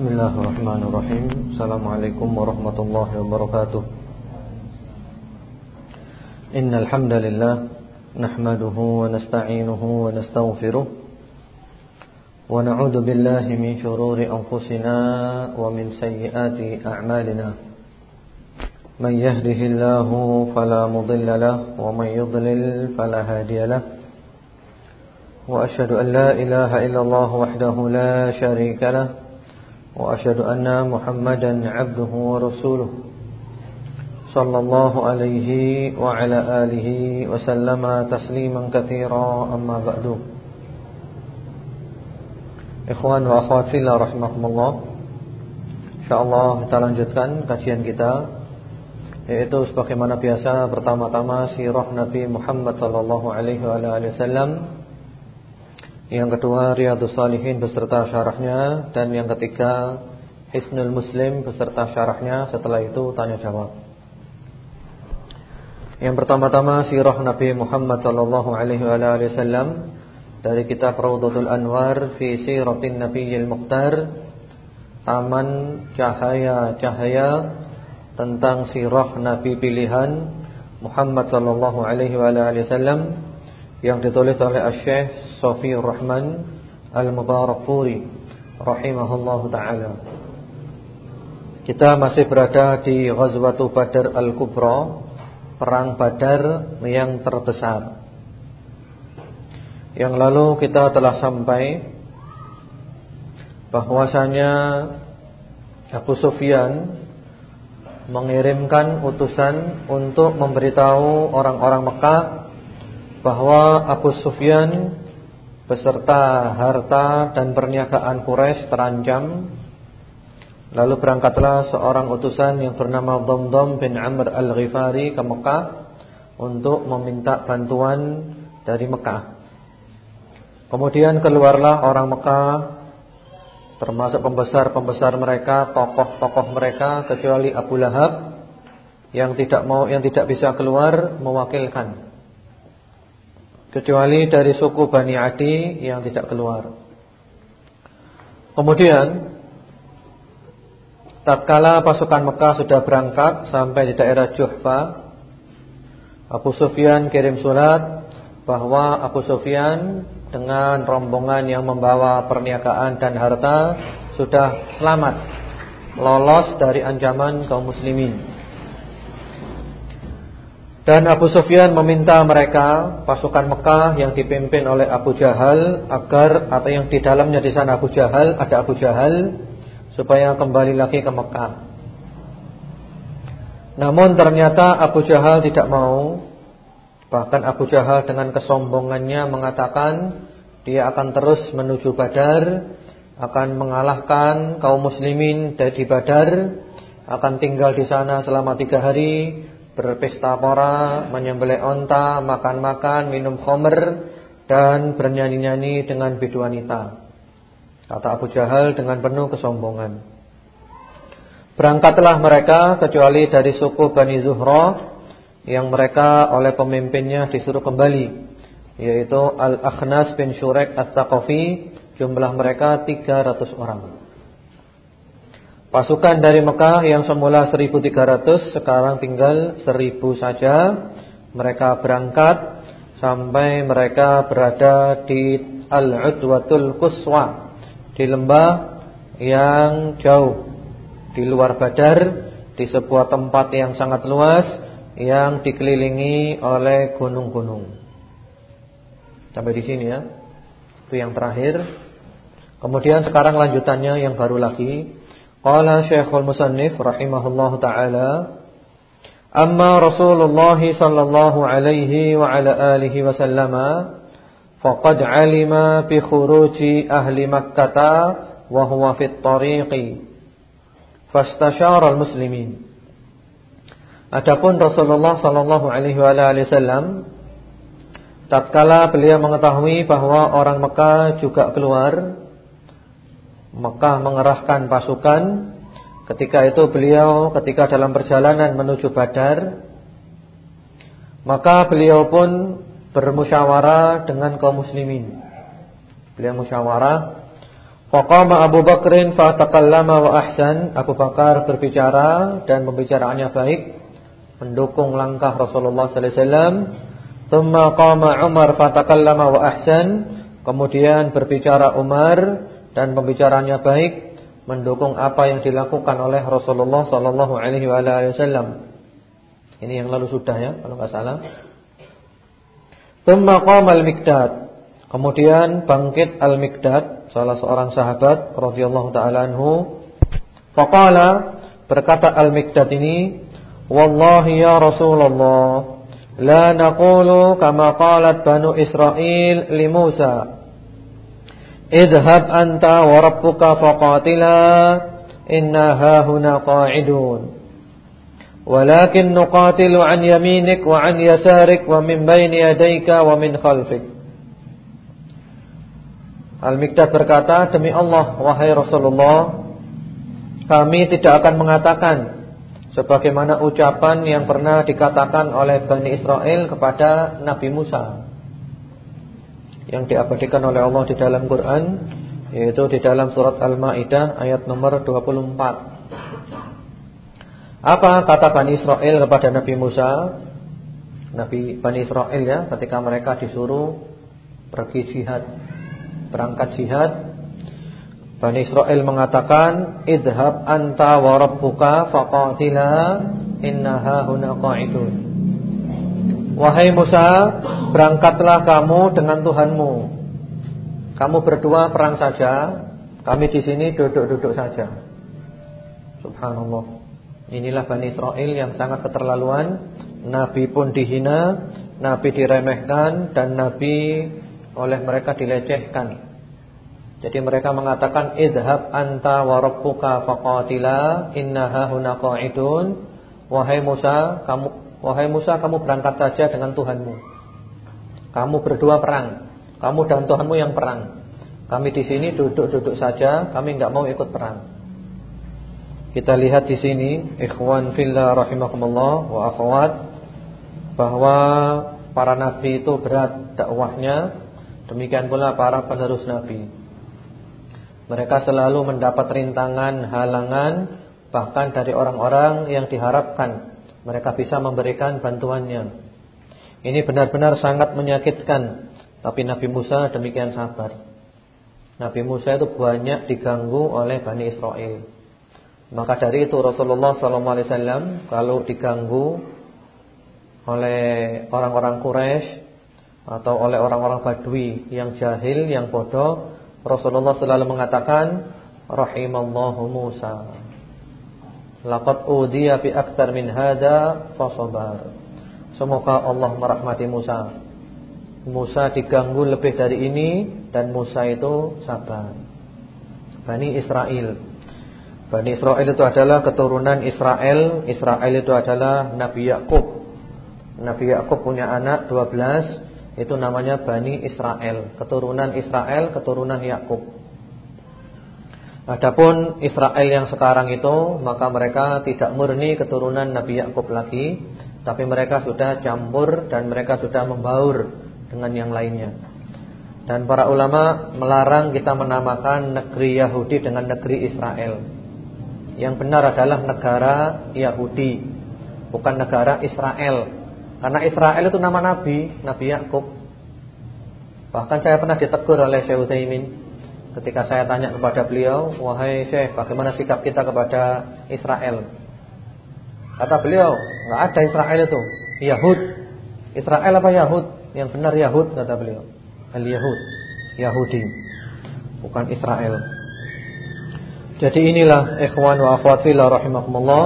Bismillahirrahmanirrahim. Assalamualaikum warahmatullahi wabarakatuh. Innal hamdalillah nahmaduhu wa nasta'inuhu wa nastaghfiruh wa na'udzu billahi min shururi anfusina wa min sayyiati a'malina. Man yahdihillahu fala wa man yudlil fala wa ashhadu an la ilaha illallah wahdahu la sharika lahu وأشهد أن محمدا عبده ورسوله صلى الله عليه وعلى آله وسلم تسليما كثيرا أما بعد Ikhwan wa akhwat fillah rahimakumullah InsyaAllah kita lanjutkan kajian kita Yaitu sebagaimana biasa Pertama-tama sirah Nabi Muhammad sallallahu alaihi wasallam yang kedua Riyadus Salihin beserta syarahnya. Dan yang ketiga Hisnul Muslim beserta syarahnya. Setelah itu tanya jawab. Yang pertama-tama sirah Nabi Muhammad sallallahu alaihi wasallam dari kitab Raudhatul Anwar fi Siratin Nabiyil Mukhtar Taman cahaya-cahaya tentang sirah nabi pilihan Muhammad sallallahu alaihi wasallam yang ditulis oleh Asy-Syaikh Safiur Rahman Al-Mubarakfuri rahimahullahu taala. Kita masih berada di Ghazwatul Badar Al-Kubra, perang Badar yang terbesar. Yang lalu kita telah sampai bahwasanya Abu Sufyan mengirimkan utusan untuk memberitahu orang-orang Mekah bahwa Abu Sufyan beserta harta dan perniagaan Quraisy terancam. Lalu berangkatlah seorang utusan yang bernama Dhamdham bin Amr Al-Ghifari ke Mekah untuk meminta bantuan dari Mekah. Kemudian keluarlah orang Mekah termasuk pembesar-pembesar mereka, tokoh-tokoh mereka kecuali Abu Lahab yang tidak mau yang tidak bisa keluar mewakilkan. Kecuali dari suku Bani Adi yang tidak keluar. Kemudian tatkala pasukan Mekah sudah berangkat sampai di daerah Juhfa, Abu Sufyan kirim surat bahwa Abu Sufyan dengan rombongan yang membawa perniagaan dan harta sudah selamat lolos dari ancaman kaum muslimin. Dan Abu Sufyan meminta mereka pasukan Mekah yang dipimpin oleh Abu Jahal agar atau yang di dalamnya di sana Abu Jahal ada Abu Jahal supaya kembali lagi ke Mekah. Namun ternyata Abu Jahal tidak mau Bahkan Abu Jahal dengan kesombongannya mengatakan dia akan terus menuju Badar, akan mengalahkan kaum muslimin dari Badar, akan tinggal di sana selama tiga hari, berpesta pora, menyembelih onta, makan-makan, minum khamr dan bernyanyi-nyanyi dengan biduanita. Kata Abu Jahal dengan penuh kesombongan. Berangkatlah mereka kecuali dari suku Bani Zuhra yang mereka oleh pemimpinnya disuruh kembali yaitu Al-Akhnas bin Shurek At-Taqafi jumlah mereka 300 orang. Pasukan dari Mekah yang semula 1300 sekarang tinggal 1000 saja. Mereka berangkat sampai mereka berada di Al-Udwatul Quswa di lembah yang jauh di luar Badar di sebuah tempat yang sangat luas yang dikelilingi oleh gunung-gunung. Sampai di sini ya. Itu yang terakhir. Kemudian sekarang lanjutannya yang baru lagi. Qala Syekhul Musannif rahimahullahu taala Amma Rasulullah sallallahu alaihi wa ala alihi wasallam faqad alima bi khuruji ahli Makkah wa huwa fit tariqi fastashara al-muslimin. Adapun Rasulullah sallallahu alaihi wasallam tatkala beliau mengetahui bahwa orang Mekah juga keluar Mekah mengerahkan pasukan ketika itu beliau ketika dalam perjalanan menuju Badar maka beliau pun bermusyawarah dengan kaum muslimin beliau musyawarah Faqama Abu Bakrin fataqallama wa ahsan. Abu Bakar berbicara dan pembicaraannya baik, mendukung langkah Rasulullah sallallahu alaihi wasallam. Qama Umar fataqallama wa ahsan. Kemudian berbicara Umar dan pembicaraannya baik, mendukung apa yang dilakukan oleh Rasulullah sallallahu alaihi wasallam. Ini yang lalu sudah ya, kalau enggak salah. Tsumma qama al-Miqdad. Kemudian bangkit al-Miqdad salah seorang sahabat radhiyallahu taala anhu faqala berkata al-Miqdad ini wallahi ya Rasulullah la naqulu kama qalat banu Israil li Musa Idhab anta wa rabbuka faqatila inna hahuna qa'idun walakin nuqatilu an yaminik wa an yasarik wa min bayni yadayka wa min khalfik Al-Miqdad berkata demi Allah wahai Rasulullah kami tidak akan mengatakan sebagaimana ucapan yang pernah dikatakan oleh Bani Israel kepada Nabi Musa yang diabadikan oleh Allah di dalam Quran yaitu di dalam surat Al-Maidah ayat nomor 24. Apa kata Bani Israel kepada Nabi Musa? Nabi Bani Israel ya ketika mereka disuruh pergi jihad berangkat jihad Bani Israel mengatakan idhab anta wa rabbuka faqatila innaha huna qa'idun Wahai Musa berangkatlah kamu dengan Tuhanmu. Kamu berdua perang saja. Kami di sini duduk-duduk saja. Subhanallah. Inilah Bani Israel yang sangat keterlaluan. Nabi pun dihina Nabi diremehkan Dan Nabi oleh mereka dilecehkan. Jadi mereka mengatakan idhab anta wa rabbuka faqatila innaha huna qa'idun. Wahai Musa, kamu wahai Musa kamu berangkat saja dengan Tuhanmu. Kamu berdua perang. Kamu dan Tuhanmu yang perang. Kami di sini duduk-duduk saja, kami enggak mau ikut perang. Kita lihat di sini ikhwan fillah rahimakumullah wa akhwat bahwa para nabi itu berat dakwahnya Demikian pula para penerus Nabi. Mereka selalu mendapat rintangan, halangan, bahkan dari orang-orang yang diharapkan mereka bisa memberikan bantuannya. Ini benar-benar sangat menyakitkan. Tapi Nabi Musa demikian sabar. Nabi Musa itu banyak diganggu oleh Bani Israel. Maka dari itu Rasulullah SAW kalau diganggu oleh orang-orang Quraisy atau oleh orang-orang Badui yang jahil, yang bodoh, Rasulullah selalu mengatakan rahimallahu Musa. Laqad udiya fi aktsar min hada fasabar. Semoga Allah merahmati Musa. Musa diganggu lebih dari ini dan Musa itu sabar. Bani Israel. Bani Israel itu adalah keturunan Israel. Israel itu adalah Nabi Yakub. Nabi Yakub punya anak 12 itu namanya Bani Israel, keturunan Israel, keturunan Yakub. Adapun Israel yang sekarang itu maka mereka tidak murni keturunan Nabi Yakub lagi, tapi mereka sudah campur dan mereka sudah membaur dengan yang lainnya. Dan para ulama melarang kita menamakan negeri Yahudi dengan negeri Israel. Yang benar adalah negara Yahudi, bukan negara Israel. Karena Israel itu nama Nabi, Nabi Yakub. Bahkan saya pernah ditegur oleh Syekh Utsaimin ketika saya tanya kepada beliau, "Wahai Syekh, bagaimana sikap kita kepada Israel?" Kata beliau, "Enggak ada Israel itu, Yahud." Israel apa Yahud? Yang benar Yahud kata beliau. Al-Yahud, Yahudi, bukan Israel. Jadi inilah ikhwan wa akhwat fillah rahimakumullah.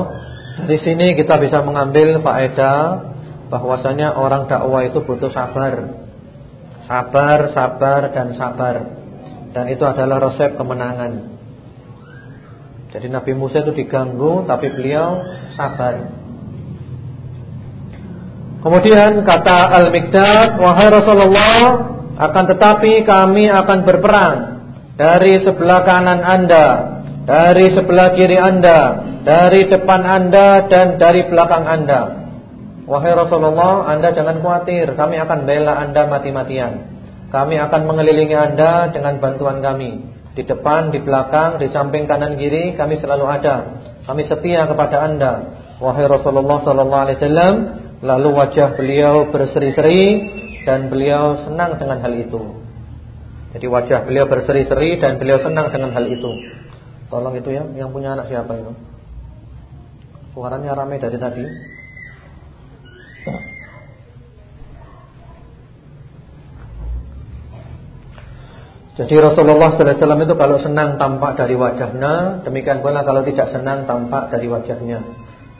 Di sini kita bisa mengambil faedah bahwasanya orang dakwah itu butuh sabar. Sabar, sabar dan sabar. Dan itu adalah resep kemenangan. Jadi Nabi Musa itu diganggu tapi beliau sabar. Kemudian kata Al-Miqdad, "Wahai Rasulullah, akan tetapi kami akan berperang dari sebelah kanan Anda, dari sebelah kiri Anda, dari depan Anda dan dari belakang Anda." Wahai Rasulullah, Anda jangan khawatir, kami akan bela Anda mati-matian. Kami akan mengelilingi Anda dengan bantuan kami. Di depan, di belakang, di samping kanan kiri kami selalu ada. Kami setia kepada Anda. Wahai Rasulullah wasallam, lalu wajah beliau berseri-seri dan beliau senang dengan hal itu. Jadi wajah beliau berseri-seri dan beliau senang dengan hal itu. Tolong itu ya, yang punya anak siapa itu? Suaranya ramai dari tadi. Jadi Rasulullah SAW itu kalau senang tampak dari wajahnya, demikian pula kalau tidak senang tampak dari wajahnya.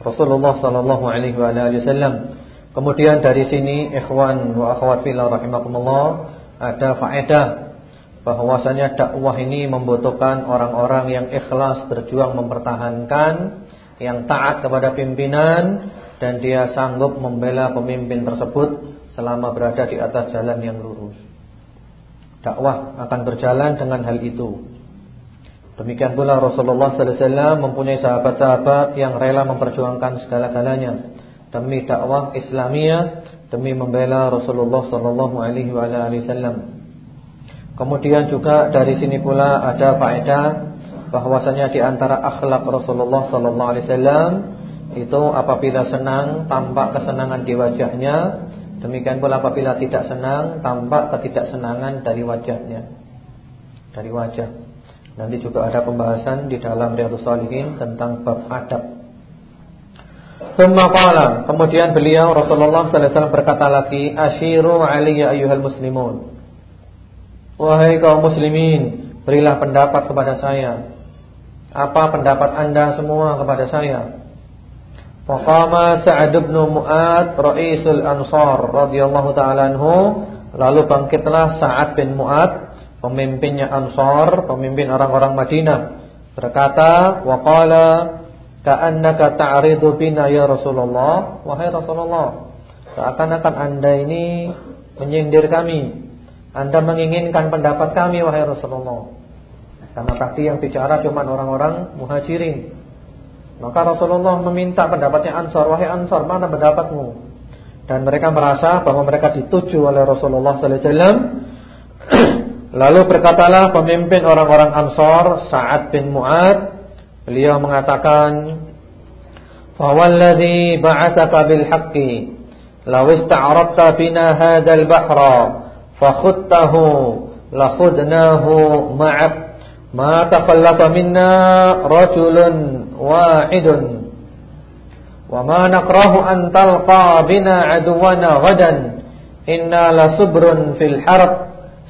Rasulullah Wasallam. Kemudian dari sini, ikhwan wa akhwat fillah rahimakumullah, ada faedah bahwasanya dakwah ini membutuhkan orang-orang yang ikhlas berjuang mempertahankan, yang taat kepada pimpinan dan dia sanggup membela pemimpin tersebut selama berada di atas jalan yang lurus dakwah akan berjalan dengan hal itu. Demikian pula Rasulullah sallallahu alaihi wasallam mempunyai sahabat-sahabat yang rela memperjuangkan segala-galanya demi dakwah Islamiyah, demi membela Rasulullah sallallahu alaihi wasallam. Kemudian juga dari sini pula ada faedah bahwasanya di antara akhlak Rasulullah sallallahu alaihi wasallam itu apabila senang tampak kesenangan di wajahnya Demikian pula apabila tidak senang tampak ketidaksenangan dari wajahnya. Dari wajah. Nanti juga ada pembahasan di dalam Riyadhus Shalihin tentang bab adab. Tsumma kemudian beliau Rasulullah wasallam berkata lagi, "Ashiru alayya ayyuhal muslimun." Wahai kaum muslimin, berilah pendapat kepada saya. Apa pendapat Anda semua kepada saya? Faqama Sa'ad bin Mu'ad Ra'isul Ansar radhiyallahu taala anhu. Lalu bangkitlah Sa'ad bin Mu'ad pemimpinnya Ansar pemimpin orang-orang Madinah. Berkata wa qala ka'annaka ta'ridu bina ya Rasulullah? Wahai Rasulullah seakan-akan Anda ini menyindir kami. Anda menginginkan pendapat kami wahai Rasulullah. Karena tadi yang bicara cuma orang-orang muhajirin maka Rasulullah meminta pendapatnya Ansar, wahai Ansar, mana pendapatmu? Dan mereka merasa bahwa mereka dituju oleh Rasulullah sallallahu alaihi wasallam. Lalu berkatalah pemimpin orang-orang Ansar, Sa'ad bin Mu'ad, beliau mengatakan, "Fawalladhi ba'atsaka bil haqqi, law ista'radta bina hadzal bahra, fakhuttahu, lakhudnahu ma'ak." Ma taqallafa minna rajulun Wa ma nakrahu an talqa bina aduwana gadan Inna lasubrun fil harb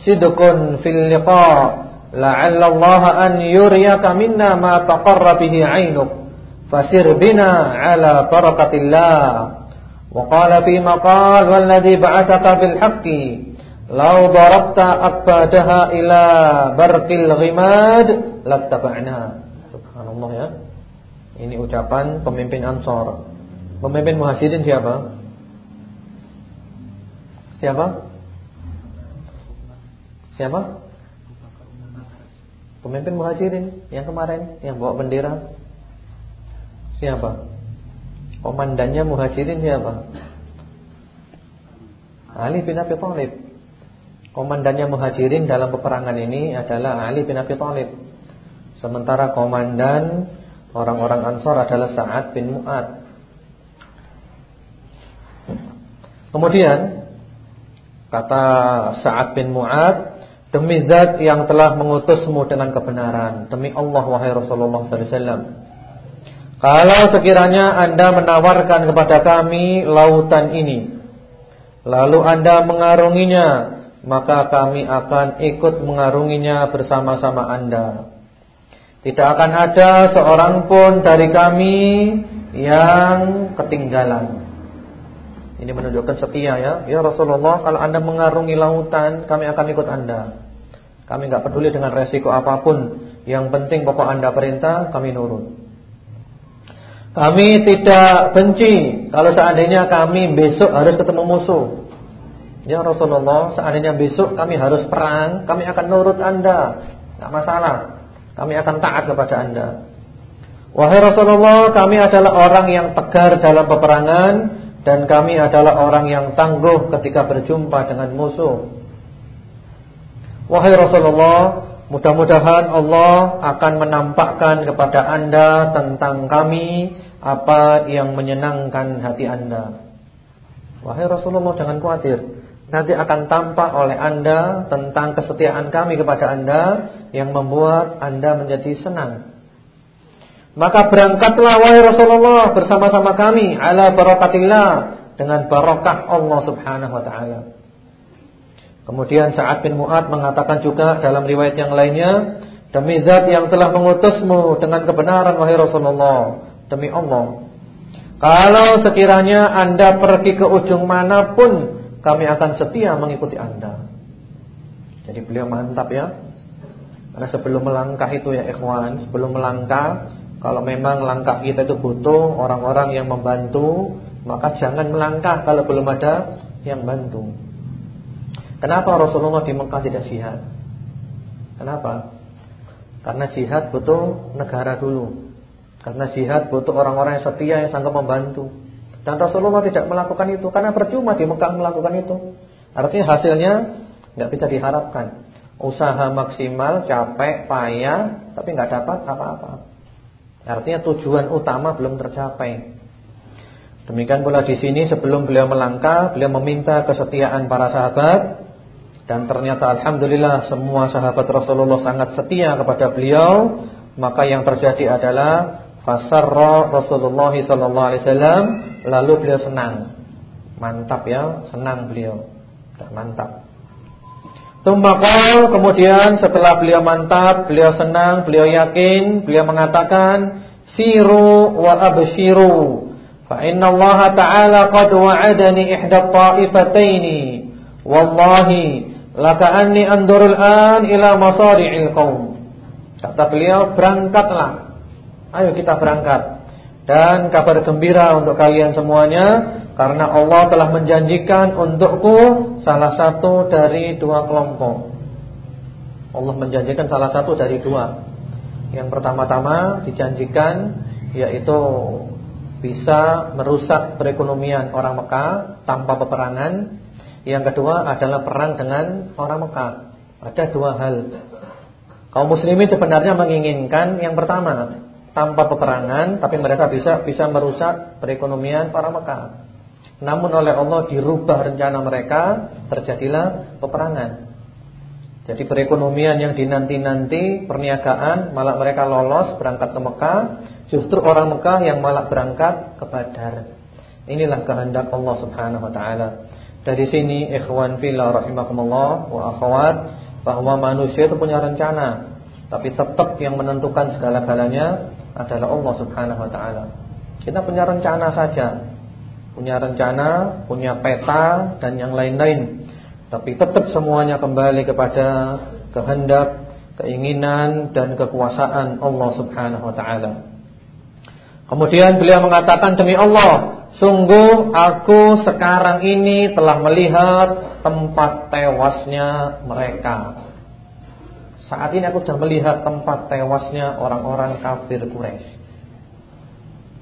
Sidqun fil liqa La'alla Allah an yuriyaka minna ma taqarra bihi ainuk Fasir bina ala barakatillah Wa qala fi maqal Walladhi ba'ataka bil haqqi Lau darabta akbadaha ila barqil ghimad lattaba'na. Subhanallah ya. Ini ucapan pemimpin Ansor. Pemimpin Muhajirin siapa? Siapa? Siapa? Pemimpin Muhajirin yang kemarin yang bawa bendera. Siapa? Komandannya Muhajirin siapa? Ali bin Abi Thalib. Komandannya Muhajirin dalam peperangan ini adalah Ali bin Abi Thalib. Sementara komandan orang-orang Ansar adalah Sa'ad bin Mu'ad. Kemudian kata Sa'ad bin Mu'ad, demi zat yang telah mengutusmu dengan kebenaran, demi Allah wahai Rasulullah sallallahu alaihi wasallam. Kalau sekiranya Anda menawarkan kepada kami lautan ini, lalu Anda mengarunginya maka kami akan ikut mengarunginya bersama-sama Anda. Tidak akan ada seorang pun dari kami yang ketinggalan. Ini menunjukkan setia ya. Ya Rasulullah, kalau Anda mengarungi lautan, kami akan ikut Anda. Kami enggak peduli dengan resiko apa pun. Yang penting pokok Anda perintah, kami nurut. Kami tidak benci kalau seandainya kami besok harus ketemu musuh. Ya Rasulullah, seandainya besok kami harus perang, kami akan nurut Anda. Tidak masalah. Kami akan taat kepada Anda. Wahai Rasulullah, kami adalah orang yang tegar dalam peperangan dan kami adalah orang yang tangguh ketika berjumpa dengan musuh. Wahai Rasulullah, Mudah-mudahan Allah akan menampakkan kepada anda tentang kami apa yang menyenangkan hati anda. Wahai Rasulullah jangan khawatir. Nanti akan tampak oleh anda tentang kesetiaan kami kepada anda yang membuat anda menjadi senang. Maka berangkatlah wahai Rasulullah bersama-sama kami ala barakatillah dengan barakah Allah Subhanahu wa taala. Kemudian Sa'ad bin Mu'ad mengatakan juga dalam riwayat yang lainnya, demi zat yang telah mengutusmu dengan kebenaran wahai Rasulullah, demi Allah. Kalau sekiranya Anda pergi ke ujung mana pun, kami akan setia mengikuti Anda. Jadi beliau mantap ya. Karena sebelum melangkah itu ya ikhwan, sebelum melangkah, kalau memang langkah kita itu butuh orang-orang yang membantu, maka jangan melangkah kalau belum ada yang bantu. Kenapa Rasulullah di Mekah tidak jihad? Kenapa? Karena jihad butuh negara dulu. Karena jihad butuh orang-orang yang setia yang sanggup membantu. Dan Rasulullah tidak melakukan itu karena percuma di Mekah melakukan itu. Artinya hasilnya nggak bisa diharapkan. Usaha maksimal, capek, payah, tapi nggak dapat apa-apa. Artinya tujuan utama belum tercapai. Demikian pula di sini sebelum beliau melangkah, beliau meminta kesetiaan para sahabat dan ternyata alhamdulillah semua sahabat Rasulullah sangat setia kepada beliau, maka yang terjadi adalah fasarra Rasulullah sallallahu alaihi wasallam lalu beliau senang. Mantap ya, senang beliau. Sudah mantap. Tumbakal kemudian setelah beliau mantap, beliau senang, beliau yakin, beliau mengatakan siru wa abshiru fa inna Allah ta'ala qad wa'adani ihda ta'ifataini wallahi Laka anni andurul an ila masari'il qaum. Kata beliau, berangkatlah. Ayo kita berangkat. Dan kabar gembira untuk kalian semuanya karena Allah telah menjanjikan untukku salah satu dari dua kelompok. Allah menjanjikan salah satu dari dua. Yang pertama-tama dijanjikan yaitu bisa merusak perekonomian orang Mekah tanpa peperangan yang kedua adalah perang dengan orang Mekah. Ada dua hal. Kaum muslimin sebenarnya menginginkan yang pertama, tanpa peperangan tapi mereka bisa bisa merusak perekonomian orang Mekah. Namun oleh Allah dirubah rencana mereka, terjadilah peperangan. Jadi perekonomian yang dinanti-nanti perniagaan malah mereka lolos berangkat ke Mekah, justru orang Mekah yang malah berangkat ke Badar. Inilah kehendak Allah Subhanahu wa taala. Dari sini ikhwan fillah rahimakumullah wa akhwat bahwa manusia itu punya rencana, tapi tetap yang menentukan segala-galanya adalah Allah Subhanahu wa taala. Kita punya rencana saja. Punya rencana, punya peta dan yang lain-lain. Tapi tetap semuanya kembali kepada kehendak, keinginan dan kekuasaan Allah Subhanahu wa taala. Kemudian beliau mengatakan demi Allah Sungguh aku sekarang ini telah melihat tempat tewasnya mereka. Saat ini aku sudah melihat tempat tewasnya orang-orang kafir Quraisy.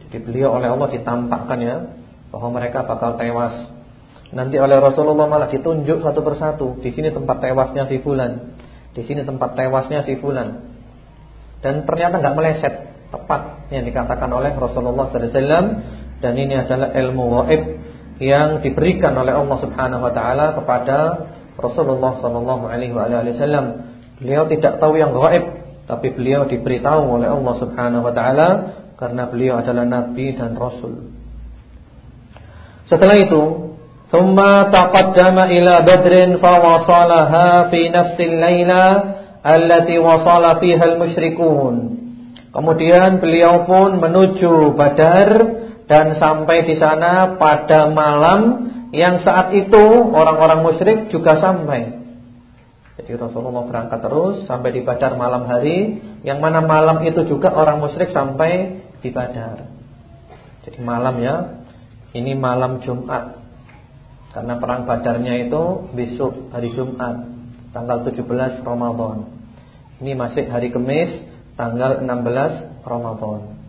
Jadi beliau oleh Allah ditampakkan ya bahwa mereka bakal tewas. Nanti oleh Rasulullah malah ditunjuk satu persatu. Di sini tempat tewasnya si fulan. Di sini tempat tewasnya si fulan. Dan ternyata nggak meleset, tepat yang dikatakan oleh Rasulullah wasallam dan ini adalah ilmu waib yang diberikan oleh Allah Subhanahu wa taala kepada Rasulullah sallallahu alaihi wasallam. Beliau tidak tahu yang gaib, tapi beliau diberitahu oleh Allah Subhanahu wa taala karena beliau adalah nabi dan rasul. Setelah itu, thumma taqaddama ila badrin fa wasalaha fi nafsi al-laila allati wasala fiha al-musyrikun. Kemudian beliau pun menuju Badar dan sampai di sana pada malam yang saat itu orang-orang musyrik juga sampai. Jadi Rasulullah berangkat terus sampai di Badar malam hari, yang mana malam itu juga orang musyrik sampai di Badar. Jadi malam ya, ini malam Jumat. Karena perang Badarnya itu besok hari Jumat, tanggal 17 Ramadan. Ini masih hari Kamis, tanggal 16 Ramadan.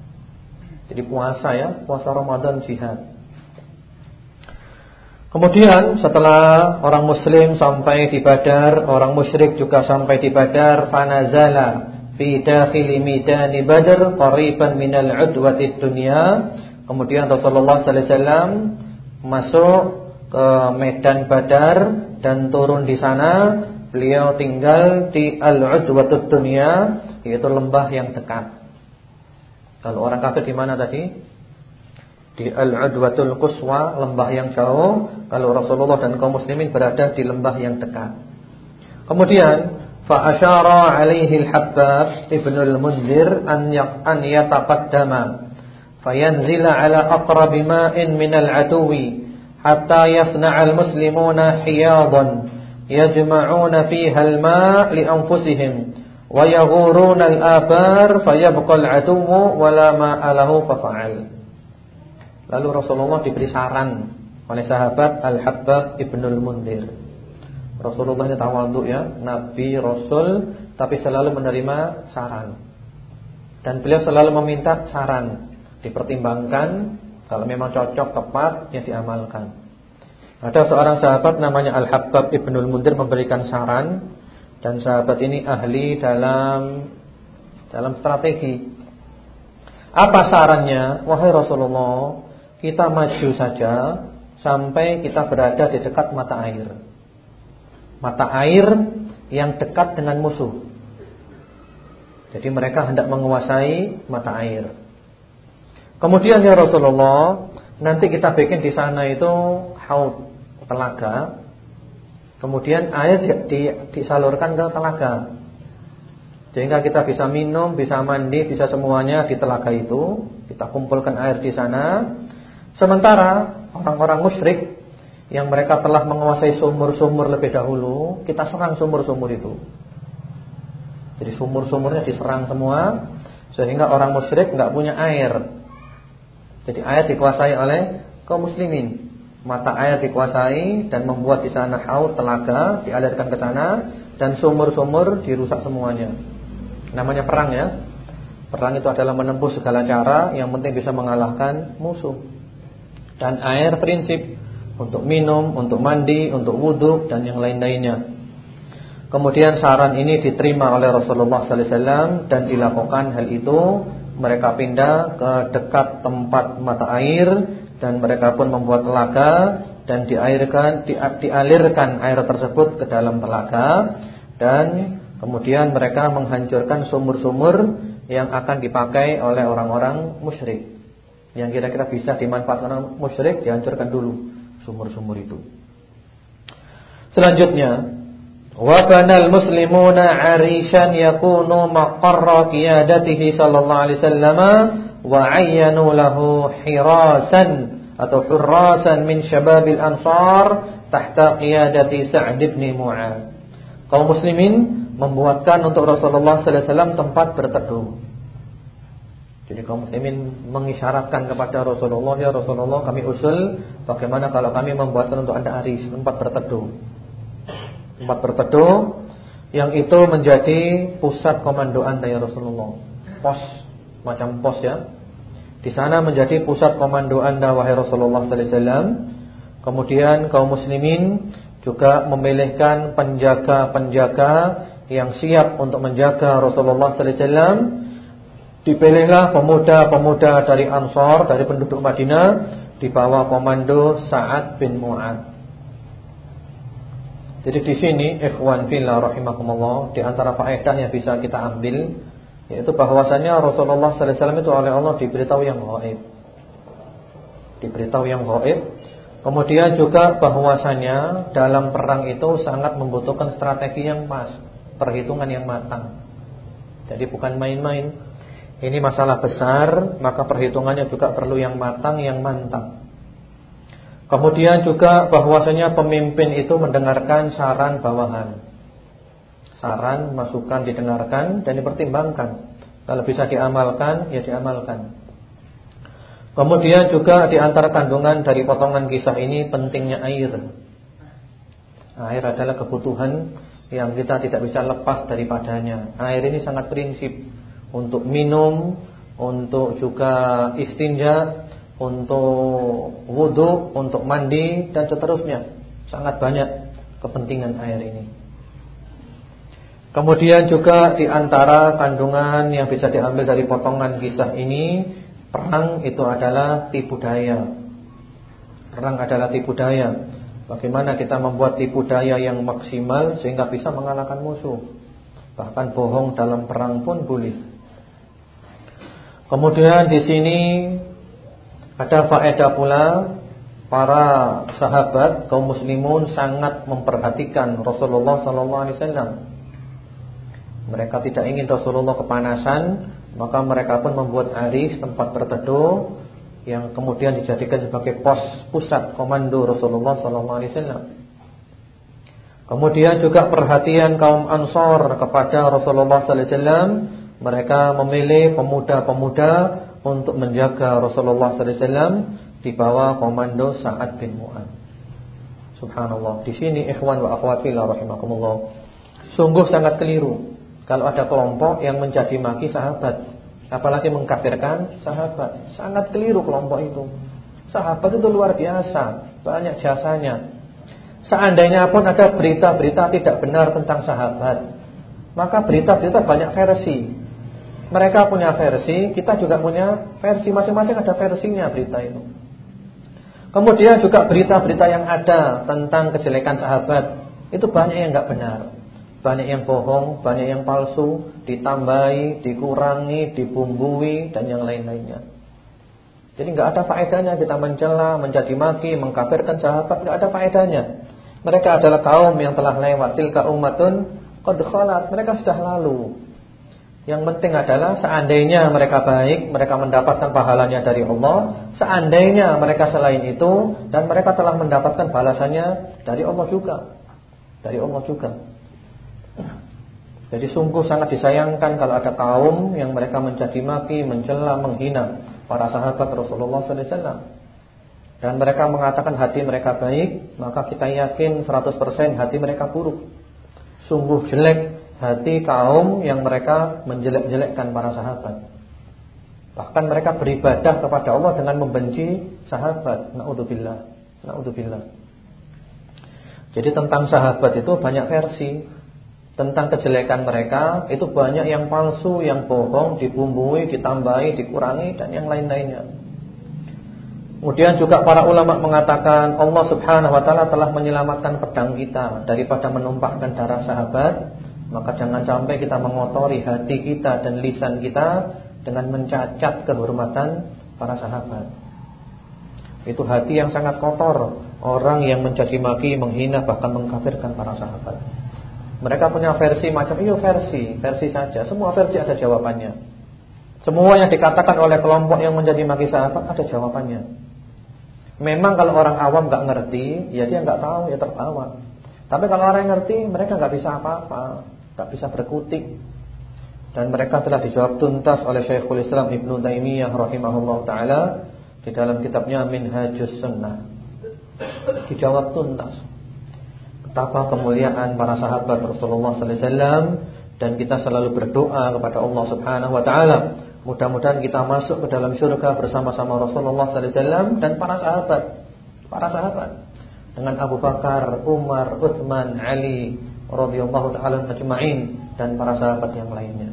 Jadi puasa ya, puasa Ramadan jihad. Kemudian setelah orang muslim sampai di Badar, orang musyrik juga sampai di Badar, fanazala fi dakhili midani Badr qariban minal udwati dunya. Kemudian Rasulullah sallallahu alaihi wasallam masuk ke medan Badar dan turun di sana. Beliau tinggal di al-udwatud dunya, yaitu lembah yang dekat. Kalau orang kafir di mana tadi? Di Al-Udwatul Quswa, lembah yang jauh, kalau Rasulullah dan kaum muslimin berada di lembah yang dekat. Kemudian fa asyara alaihi al-Habbab ibn al-Munzir an an yataqaddama fayanzila ala aqrab ma'in min al-aduwi hatta yasna'a al-muslimuna hiyadan yajma'una fiha al-ma' li anfusihim wa yaghuruna al-abar fayabqa al-aduwu wa la ma'alahu fafa'al Lalu Rasulullah diberi saran oleh sahabat Al-Habbab Ibnul Mundir. Rasulullah ini tawadhu ya, nabi, rasul tapi selalu menerima saran. Dan beliau selalu meminta saran, dipertimbangkan kalau memang cocok tepat ya diamalkan. Ada seorang sahabat namanya Al-Habbab Ibnul Mundir memberikan saran dan sahabat ini ahli dalam dalam strategi. Apa sarannya? Wahai Rasulullah, kita maju saja sampai kita berada di dekat mata air. Mata air yang dekat dengan musuh. Jadi mereka hendak menguasai mata air. Kemudian ya Rasulullah, nanti kita bikin di sana itu haud telaga. Kemudian air disalurkan ke telaga. Sehingga kita bisa minum, bisa mandi, bisa semuanya di telaga itu. Kita kumpulkan air di sana. Sementara orang-orang musyrik yang mereka telah menguasai sumur-sumur lebih dahulu, kita serang sumur-sumur itu. Jadi sumur-sumurnya diserang semua sehingga orang musyrik nggak punya air. Jadi air dikuasai oleh kaum muslimin. Mata air dikuasai dan membuat di sana haud telaga dialirkan ke sana dan sumur-sumur dirusak semuanya. Namanya perang ya. Perang itu adalah menempuh segala cara yang penting bisa mengalahkan musuh dan air prinsip untuk minum, untuk mandi, untuk wudhu dan yang lain-lainnya. Kemudian saran ini diterima oleh Rasulullah sallallahu alaihi wasallam dan dilakukan hal itu mereka pindah ke dekat tempat mata air dan mereka pun membuat telaga dan diairkan di, dialirkan air tersebut ke dalam telaga dan kemudian mereka menghancurkan sumur-sumur yang akan dipakai oleh orang-orang musyrik yang kira-kira bisa dimanfaatkan orang musyrik dihancurkan dulu sumur-sumur itu. Selanjutnya, wa banal muslimuna 'arishan yakunu maqarra qiyadatihi sallallahu alaihi wasallam wa 'ayyanu lahu hirasan atau hurrasan min syababil ansar tahta qiyadati Sa'd bin Mu'adz. Kaum muslimin membuatkan untuk Rasulullah sallallahu alaihi wasallam tempat berteduh. Jadi kaum muslimin mengisyaratkan kepada Rasulullah, ya Rasulullah kami usul bagaimana kalau kami membuatkan untuk anda aris, tempat berteduh. Tempat berteduh yang itu menjadi pusat komando anda ya Rasulullah. Pos, macam pos ya. Di sana menjadi pusat komando anda wahai Rasulullah sallallahu alaihi wasallam. Kemudian kaum muslimin juga memilihkan penjaga-penjaga yang siap untuk menjaga Rasulullah sallallahu alaihi wasallam Dipilihlah pemuda-pemuda dari Ansor, dari penduduk Madinah di bawah komando Sa'ad bin Mu'ad. Jadi di sini ikhwan fillah rahimakumullah di antara faedah yang bisa kita ambil yaitu bahwasanya Rasulullah sallallahu alaihi wasallam itu oleh Allah diberitahu yang gaib. Diberitahu yang gaib. Kemudian juga bahwasanya dalam perang itu sangat membutuhkan strategi yang pas, perhitungan yang matang. Jadi bukan main-main. Ini masalah besar, maka perhitungannya juga perlu yang matang, yang mantap. Kemudian juga bahwasanya pemimpin itu mendengarkan saran bawahan. Saran, masukan didengarkan dan dipertimbangkan. Kalau bisa diamalkan, ya diamalkan. Kemudian juga di antara kandungan dari potongan kisah ini pentingnya air. Air adalah kebutuhan yang kita tidak bisa lepas daripadanya. Air ini sangat prinsip untuk minum, untuk juga istinja, untuk wudhu, untuk mandi dan seterusnya. Sangat banyak kepentingan air ini. Kemudian juga di antara kandungan yang bisa diambil dari potongan kisah ini, perang itu adalah tipu daya. Perang adalah tipu daya. Bagaimana kita membuat tipu daya yang maksimal sehingga bisa mengalahkan musuh. Bahkan bohong dalam perang pun boleh. Kemudian di sini ada faedah pula. Para sahabat kaum muslimun sangat memperhatikan Rasulullah sallallahu alaihi wasallam. Mereka tidak ingin Rasulullah kepanasan, maka mereka pun membuat aris tempat berteduh yang kemudian dijadikan sebagai pos pusat komando Rasulullah sallallahu alaihi wasallam. Kemudian juga perhatian kaum Ansor kepada Rasulullah sallallahu alaihi wasallam, mereka memilih pemuda-pemuda untuk menjaga Rasulullah wasallam di bawah komando Sa'ad bin Mu'ad. Subhanallah. Di sini ikhwan wa akhwat fillah rahimakumullah. Sungguh sangat keliru kalau ada kelompok yang menjadi maki sahabat Apalagi mengkafirkan sahabat Sangat keliru kelompok itu Sahabat itu luar biasa Banyak jasanya Seandainya pun ada berita-berita tidak benar tentang sahabat Maka berita-berita banyak versi Mereka punya versi Kita juga punya versi Masing-masing ada versinya berita itu Kemudian juga berita-berita yang ada Tentang kejelekan sahabat Itu banyak yang nggak benar banyak yang bohong, banyak yang palsu, ditambahi, dikurangi, dibumbui dan yang lain-lainnya. Jadi nggak ada faedahnya kita mencela, menjadi maki, mengkafirkan sahabat, nggak ada faedahnya. Mereka adalah kaum yang telah lewat tilka ummatun qad khalat, mereka sudah lalu. Yang penting adalah seandainya mereka baik, mereka mendapatkan pahalanya dari Allah, seandainya mereka selain itu dan mereka telah mendapatkan balasannya dari Allah juga. Dari Allah juga. Jadi sungguh sangat disayangkan kalau ada kaum yang mereka mencaci maki, mencela, menghina para sahabat Rasulullah sallallahu alaihi. Dan mereka mengatakan hati mereka baik, maka kita yakin 100% hati mereka buruk. Sungguh jelek hati kaum yang mereka menjelek-jelekkan para sahabat. Bahkan mereka beribadah kepada Allah dengan membenci sahabat. Naudzubillah. Naudzubillah. Jadi tentang sahabat itu banyak versi tentang kejelekan mereka itu banyak yang palsu, yang bohong, dibumbui, ditambahi, dikurangi dan yang lain-lainnya. Kemudian juga para ulama mengatakan Allah Subhanahu wa taala telah menyelamatkan pedang kita daripada menumpahkan darah sahabat, maka jangan sampai kita mengotori hati kita dan lisan kita dengan mencacat kehormatan para sahabat. Itu hati yang sangat kotor, orang yang mencaci maki, menghina bahkan mengkafirkan para sahabat. Mereka punya versi macam itu versi, versi saja. Semua versi ada jawabannya. Semua yang dikatakan oleh kelompok yang menjadi maki sahabat ada jawabannya. Memang kalau orang awam nggak ngerti, ya dia nggak tahu, ya tertawa. Tapi kalau orang yang ngerti, mereka nggak bisa apa-apa, nggak bisa berkutik. Dan mereka telah dijawab tuntas oleh Syekhul Islam Ibnu Taimiyah rahimahullah taala di dalam kitabnya Minhajus Sunnah. Dijawab tuntas betapa kemuliaan para sahabat Rasulullah wasallam dan kita selalu berdoa kepada Allah Subhanahu wa taala mudah-mudahan kita masuk ke dalam surga bersama-sama Rasulullah wasallam dan para sahabat para sahabat dengan Abu Bakar, Umar, Uthman, Ali radhiyallahu taala ajmain dan para sahabat yang lainnya.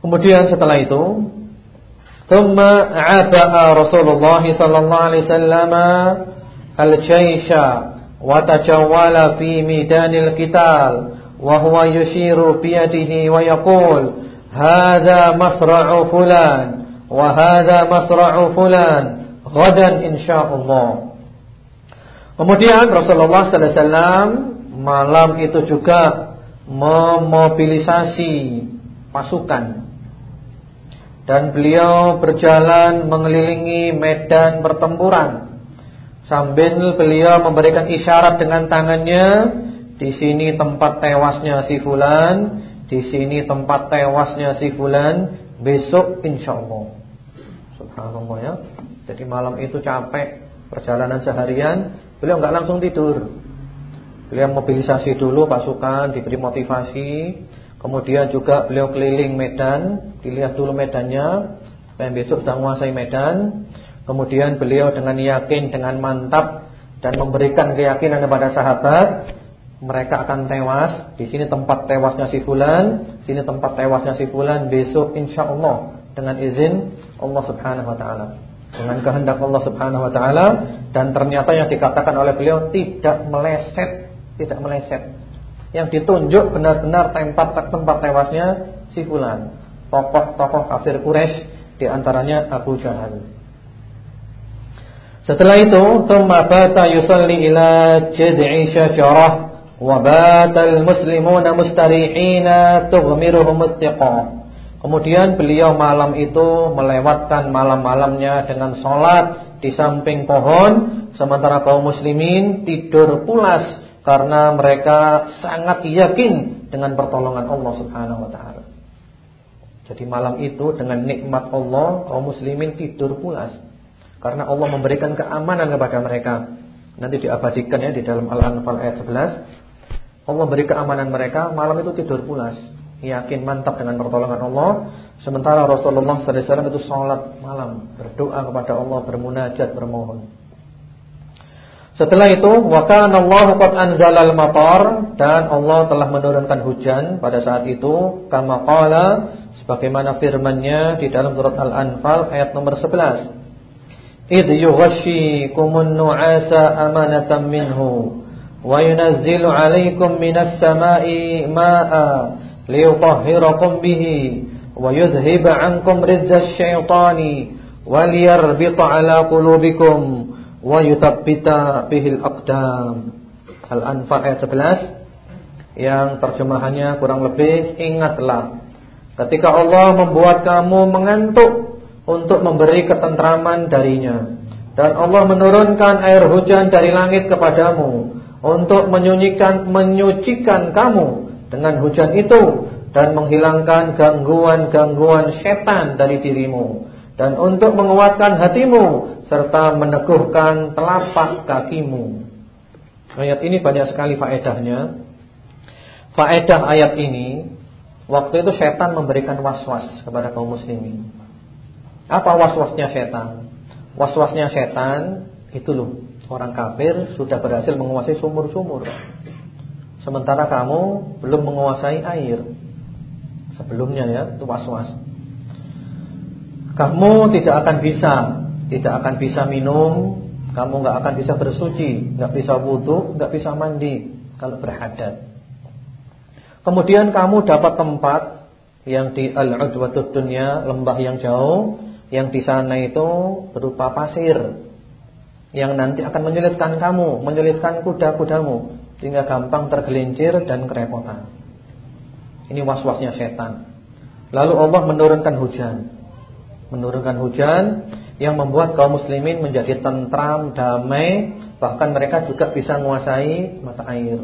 Kemudian setelah itu, thumma aba'a Rasulullah sallallahu alaihi wasallam al-jaisha wa tajawwala fi midanil qital wa huwa yushiru bi yadihi wa yaqul hadha masra'u fulan wa hadha masra'u fulan ghadan insyaallah. Kemudian Rasulullah wasallam malam itu juga memobilisasi pasukan dan beliau berjalan mengelilingi medan pertempuran Sambil beliau memberikan isyarat dengan tangannya, di sini tempat tewasnya si fulan, di sini tempat tewasnya si fulan, besok insyaallah. Subhanallah ya. Jadi malam itu capek perjalanan seharian, beliau nggak langsung tidur. Beliau mobilisasi dulu pasukan, diberi motivasi, kemudian juga beliau keliling medan, dilihat dulu medannya, yang besok sudah menguasai medan. Kemudian beliau dengan yakin, dengan mantap dan memberikan keyakinan kepada sahabat, mereka akan tewas. Di sini tempat tewasnya si fulan, sini tempat tewasnya si fulan. Besok insya Allah dengan izin Allah Subhanahu wa taala. Dengan kehendak Allah Subhanahu wa taala dan ternyata yang dikatakan oleh beliau tidak meleset, tidak meleset. Yang ditunjuk benar-benar tempat tempat tewasnya si fulan. Tokoh-tokoh kafir Quraisy di antaranya Abu Jahal. Setelah itu, thumma bata yusalli ila jad'i syajarah wa bata al-muslimuna mustarihina tughmiruhum at Kemudian beliau malam itu melewatkan malam-malamnya dengan sholat di samping pohon. Sementara kaum muslimin tidur pulas Karena mereka sangat yakin dengan pertolongan Allah subhanahu wa ta'ala. Jadi malam itu dengan nikmat Allah kaum muslimin tidur pulas Karena Allah memberikan keamanan kepada mereka. Nanti diabadikan ya di dalam Al-Anfal ayat 11 Allah beri keamanan mereka malam itu tidur pulas yakin mantap dengan pertolongan Allah. Sementara Rasulullah SAW itu sholat malam, berdoa kepada Allah, bermunajat, bermohon. Setelah itu, wakana Allah qad anzalal matar dan Allah telah menurunkan hujan pada saat itu, kama qala sebagaimana firman-Nya di dalam surat Al-Anfal ayat nomor 11. Idh yughashshikumun nu'asa amanatan minhu wa yunazzilu 'alaikum minas sama'i ma'a liyutahhirakum bihi wa yudhhiba 'ankum rizza syaitani wa liyarbita 'ala qulubikum wa yutabbita bihil aqdam. Al-Anfal ayat 11 yang terjemahannya kurang lebih ingatlah ketika Allah membuat kamu mengantuk untuk memberi ketentraman darinya dan Allah menurunkan air hujan dari langit kepadamu untuk menyucikan menyucikan kamu dengan hujan itu dan menghilangkan gangguan-gangguan setan dari dirimu dan untuk menguatkan hatimu serta meneguhkan telapak kakimu. Ayat ini banyak sekali faedahnya. Faedah ayat ini waktu itu setan memberikan was-was kepada kaum muslimin. Apa was-wasnya setan? Was-wasnya setan itu loh, orang kafir sudah berhasil menguasai sumur-sumur. Sementara kamu belum menguasai air. Sebelumnya ya itu was-was. Kamu tidak akan bisa Tidak akan bisa minum. Kamu nggak akan bisa bersuci nggak bisa wudhu, nggak bisa mandi Kalau berhadat Kemudian kamu dapat tempat Yang di Al-Udwatud Dunya Lembah yang jauh Yang di sana itu berupa pasir Yang nanti akan menyulitkan kamu Menyulitkan kuda-kudamu sehingga gampang tergelincir dan kerepotan. Ini was-wasnya setan. Lalu Allah menurunkan hujan. Menurunkan hujan yang membuat kaum muslimin menjadi tentram, damai, bahkan mereka juga bisa menguasai mata air.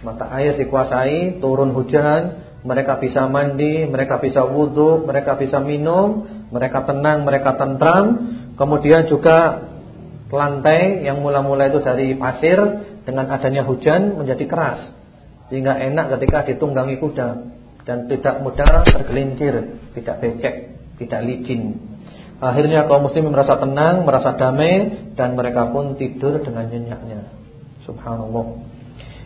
Mata air dikuasai, turun hujan, mereka bisa mandi, mereka bisa wudhu, mereka bisa minum, mereka tenang, mereka tentram. Kemudian juga lantai yang mula-mula itu dari pasir dengan adanya hujan menjadi keras sehingga enak ketika ditunggangi kuda dan tidak mudah tergelincir, tidak becek, tidak licin. Akhirnya kaum muslimin merasa tenang, merasa damai dan mereka pun tidur dengan nyenyaknya. Subhanallah.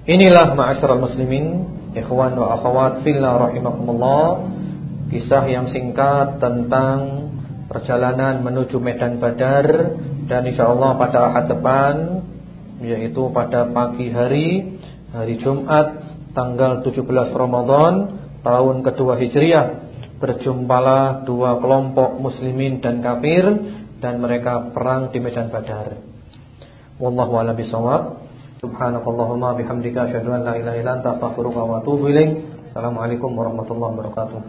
Inilah ma'asyiral muslimin, ikhwan wa akhwat fillah rahimakumullah, kisah yang singkat tentang perjalanan menuju medan Badar dan insyaallah pada ahad depan yaitu pada pagi hari hari Jumat tanggal 17 Ramadan tahun kedua Hijriah berjumpalah dua kelompok muslimin dan kafir dan mereka perang di medan Badar. Wallahu a'lam bishawab. Subhanakallahumma bihamdika asyhadu an la ilaha illa anta astaghfiruka wa atubu ilaik. Assalamualaikum warahmatullahi wabarakatuh.